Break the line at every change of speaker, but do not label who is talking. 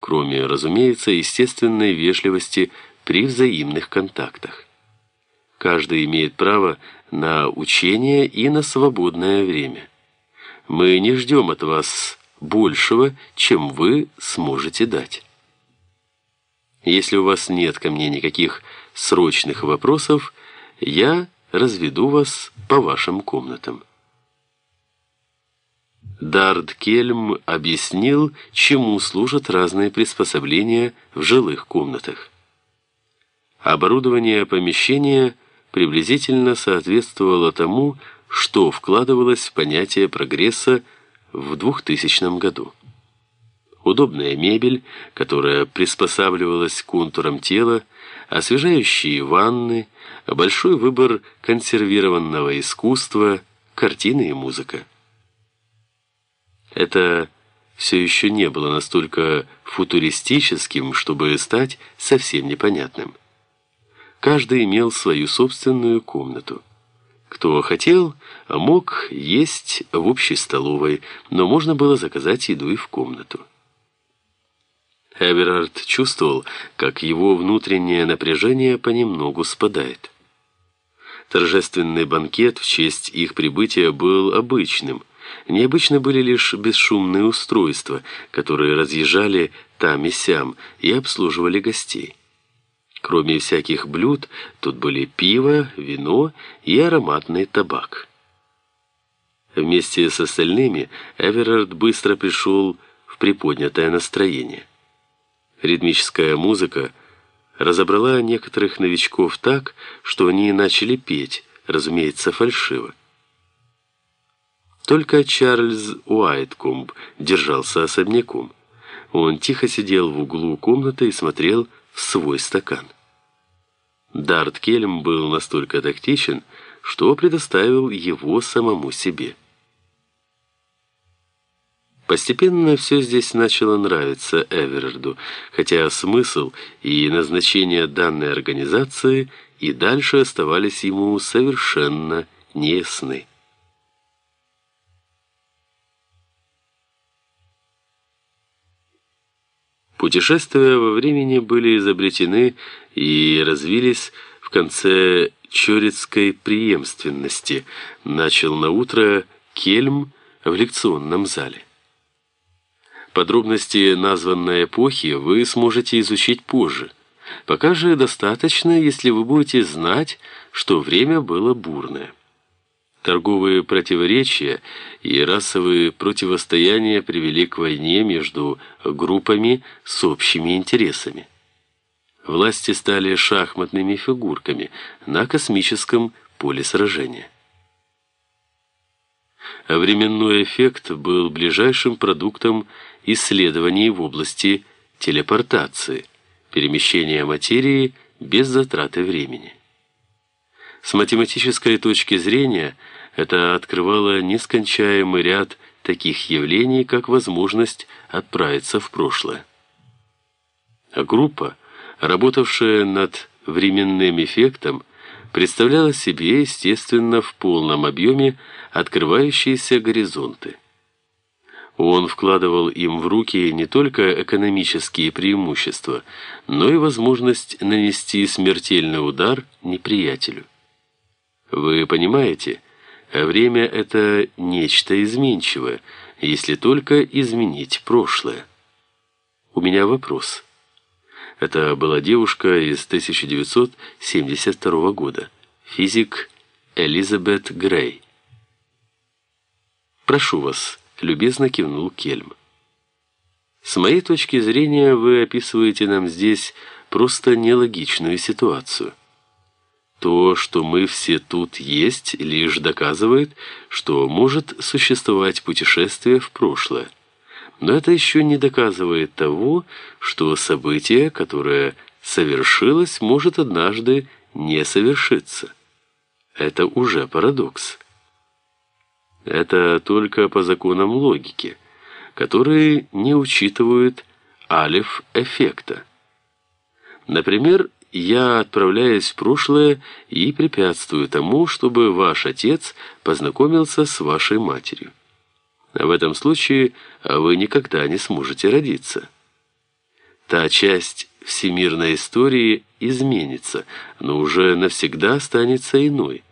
кроме, разумеется, естественной вежливости при взаимных контактах. Каждый имеет право на учение и на свободное время. Мы не ждем от вас большего, чем вы сможете дать. Если у вас нет ко мне никаких срочных вопросов, я разведу вас по вашим комнатам. Дард Кельм объяснил, чему служат разные приспособления в жилых комнатах. Оборудование помещения приблизительно соответствовало тому, что вкладывалось в понятие прогресса в 2000 году. Удобная мебель, которая приспосабливалась к контурам тела, освежающие ванны, большой выбор консервированного искусства, картины и музыка. Это все еще не было настолько футуристическим, чтобы стать совсем непонятным. Каждый имел свою собственную комнату. Кто хотел, мог есть в общей столовой, но можно было заказать еду и в комнату. Эверард чувствовал, как его внутреннее напряжение понемногу спадает. Торжественный банкет в честь их прибытия был обычным. Необычны были лишь бесшумные устройства, которые разъезжали там и сям и обслуживали гостей. Кроме всяких блюд, тут были пиво, вино и ароматный табак. Вместе с остальными Эверард быстро пришел в приподнятое настроение. Ритмическая музыка разобрала некоторых новичков так, что они начали петь, разумеется, фальшиво. Только Чарльз Уайткомб держался особняком. Он тихо сидел в углу комнаты и смотрел в свой стакан. Дарт Кельм был настолько тактичен, что предоставил его самому себе. Постепенно все здесь начало нравиться Эверарду, хотя смысл и назначение данной организации и дальше оставались ему совершенно неясны. Путешествия во времени были изобретены и развились в конце чорецкой преемственности, начал на утро Кельм в лекционном зале. Подробности названной эпохи вы сможете изучить позже. Пока же достаточно, если вы будете знать, что время было бурное. Торговые противоречия и расовые противостояния привели к войне между группами с общими интересами. Власти стали шахматными фигурками на космическом поле сражения. Временной эффект был ближайшим продуктом исследований в области телепортации, перемещения материи без затраты времени. С математической точки зрения это открывало нескончаемый ряд таких явлений, как возможность отправиться в прошлое. А группа, работавшая над временным эффектом, представляла себе, естественно, в полном объеме открывающиеся горизонты. Он вкладывал им в руки не только экономические преимущества, но и возможность нанести смертельный удар неприятелю. Вы понимаете, время – это нечто изменчивое, если только изменить прошлое. У меня вопрос. Это была девушка из 1972 года, физик Элизабет Грей. «Прошу вас», – любезно кивнул Кельм. «С моей точки зрения, вы описываете нам здесь просто нелогичную ситуацию». То, что мы все тут есть, лишь доказывает, что может существовать путешествие в прошлое. Но это еще не доказывает того, что событие, которое совершилось, может однажды не совершиться. Это уже парадокс. Это только по законам логики, которые не учитывают алиф-эффекта. Например, я отправляюсь в прошлое и препятствую тому, чтобы ваш отец познакомился с вашей матерью. В этом случае вы никогда не сможете родиться. Та часть всемирной истории изменится, но уже навсегда останется иной.